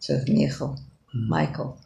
sef hmm. Michael, Michael.